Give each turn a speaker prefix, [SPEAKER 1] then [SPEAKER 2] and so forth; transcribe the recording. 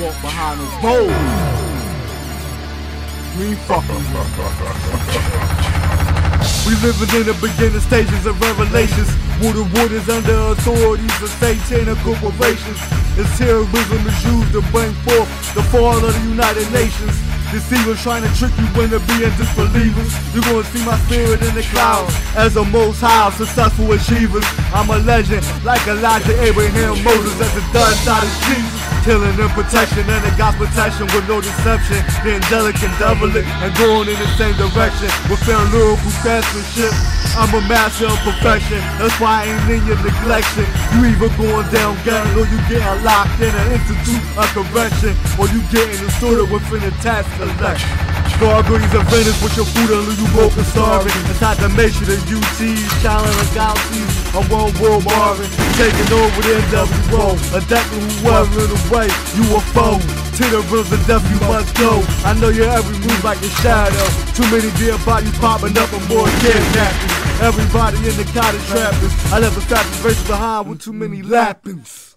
[SPEAKER 1] walk behind those bold. Me fucking. We living in the beginning stages of revelations. Water waters under authorities of satanic corporations. As terrorism is used to bring forth the fall of the United Nations. This Deceivers trying to trick you into being disbelievers. You're gonna see my spirit in the clouds as a most high successful achievers. I'm a legend, like Elijah, Abraham, Moses, as the done side of Jesus. Killing and protection and the God's protection with no deception. The angelic and devilic and going in the same direction within lyrical craftsmanship. I'm a master of perfection, that's why I ain't in your neglection. You either going down gang or you getting locked in an institute of correction, or you getting distorted within a task selection. Gargoyles of Venice with your food and you you broken starving. Inside the matrix, the UT, shining the galaxies. A one world Marvin, taking over the NWO. A deck of whoever in the way, you a foe. To the rims of death you must go. I know your every move like a shadow. Too many dead bodies popping up and more kidnappings. Everybody in the cottage trappers. I left the fastest race behind with too many lappings.